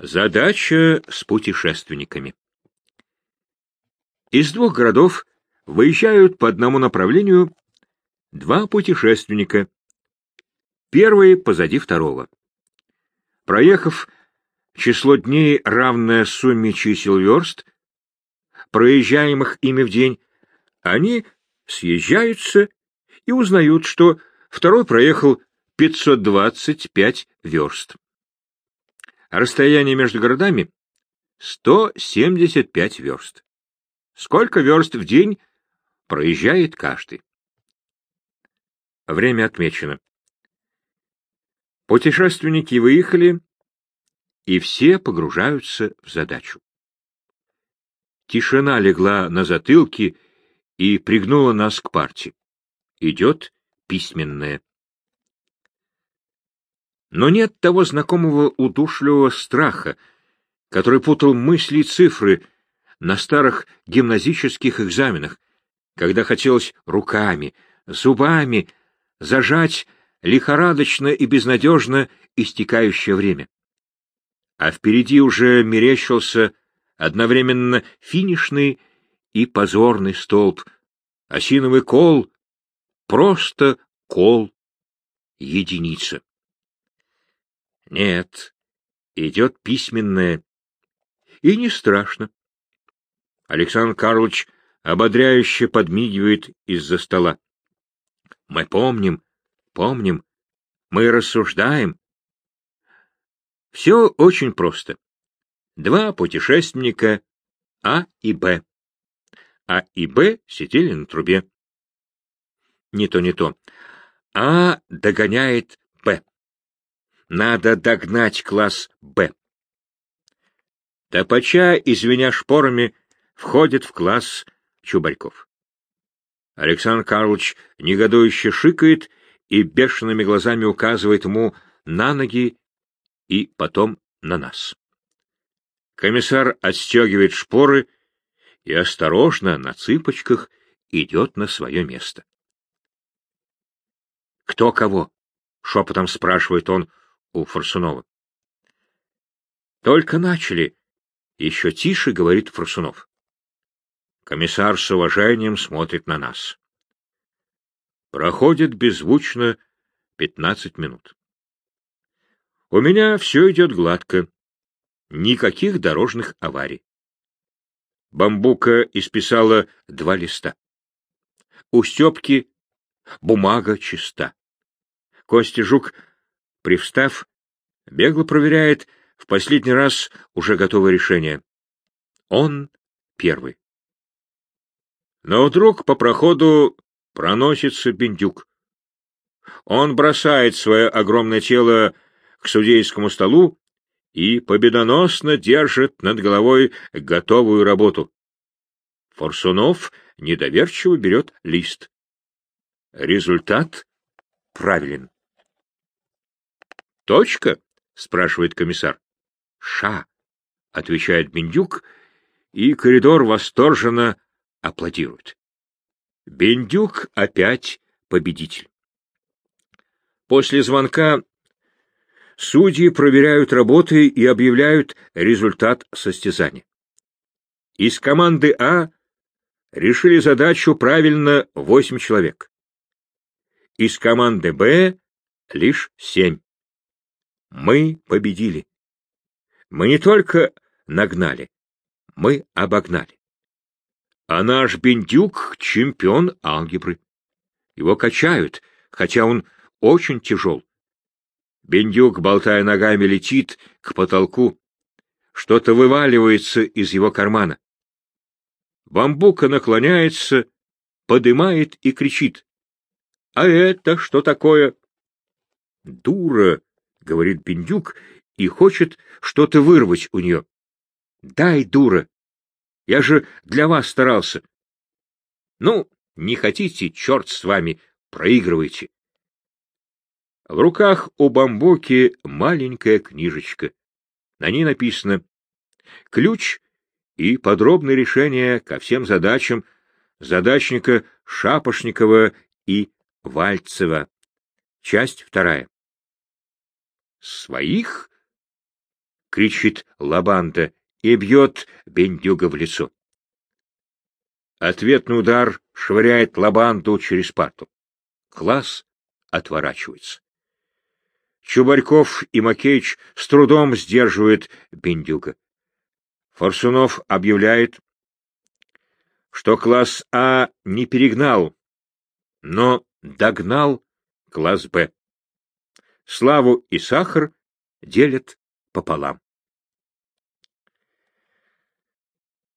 Задача с путешественниками. Из двух городов выезжают по одному направлению два путешественника. Первый позади второго. Проехав число дней, равное сумме чисел верст, проезжаемых ими в день, они съезжаются и узнают, что второй проехал 525 верст. Расстояние между городами — 175 верст. Сколько верст в день проезжает каждый? Время отмечено. Путешественники выехали, и все погружаются в задачу. Тишина легла на затылки и пригнула нас к парте. Идет письменное. Но нет того знакомого удушливого страха, который путал мысли и цифры на старых гимназических экзаменах, когда хотелось руками, зубами зажать лихорадочно и безнадежно истекающее время. А впереди уже мерещился одновременно финишный и позорный столб, осиновый кол, просто кол, единица. Нет, идет письменное. И не страшно. Александр Карлович ободряюще подмигивает из-за стола. Мы помним, помним, мы рассуждаем. Все очень просто. Два путешественника А и Б. А и Б сидели на трубе. Не то, не то. А догоняет. Надо догнать класс Б. Топача, извиня шпорами, входит в класс Чубарьков. Александр Карлович негодующе шикает и бешеными глазами указывает ему на ноги и потом на нас. Комиссар отстегивает шпоры и осторожно, на цыпочках, идет на свое место. «Кто кого?» — шепотом спрашивает он у Форсунова. «Только начали», — еще тише говорит Форсунов. Комиссар с уважением смотрит на нас. Проходит беззвучно пятнадцать минут. У меня все идет гладко. Никаких дорожных аварий. Бамбука исписала два листа. У Степки бумага чиста. Костя Жук Привстав, бегло проверяет в последний раз уже готовое решение. Он первый. Но вдруг по проходу проносится бендюк. Он бросает свое огромное тело к судейскому столу и победоносно держит над головой готовую работу. Форсунов недоверчиво берет лист. Результат правилен. Точка? спрашивает комиссар. Ша, отвечает Бендюк, и коридор восторженно аплодирует. Бендюк опять победитель. После звонка судьи проверяют работы и объявляют результат состязания. Из команды А решили задачу правильно восемь человек. Из команды Б лишь семь. Мы победили. Мы не только нагнали, мы обогнали. А наш Бендюк — чемпион алгебры. Его качают, хотя он очень тяжел. Бендюк, болтая ногами, летит к потолку. Что-то вываливается из его кармана. Бамбука наклоняется, подымает и кричит. — А это что такое? — Дура! — говорит Бендюк и хочет что-то вырвать у нее. — Дай, дура! Я же для вас старался. — Ну, не хотите, черт с вами, проигрывайте. В руках у бамбуки маленькая книжечка. На ней написано «Ключ и подробное решение ко всем задачам задачника Шапошникова и Вальцева». Часть вторая. Своих? кричит Лабанта и бьет Бендюга в лицо. Ответный удар швыряет Лабанту через парту. Класс отворачивается. Чубарьков и Макеич с трудом сдерживают Бендюга. Форсунов объявляет, что класс А не перегнал, но догнал класс Б. Славу и сахар делят пополам.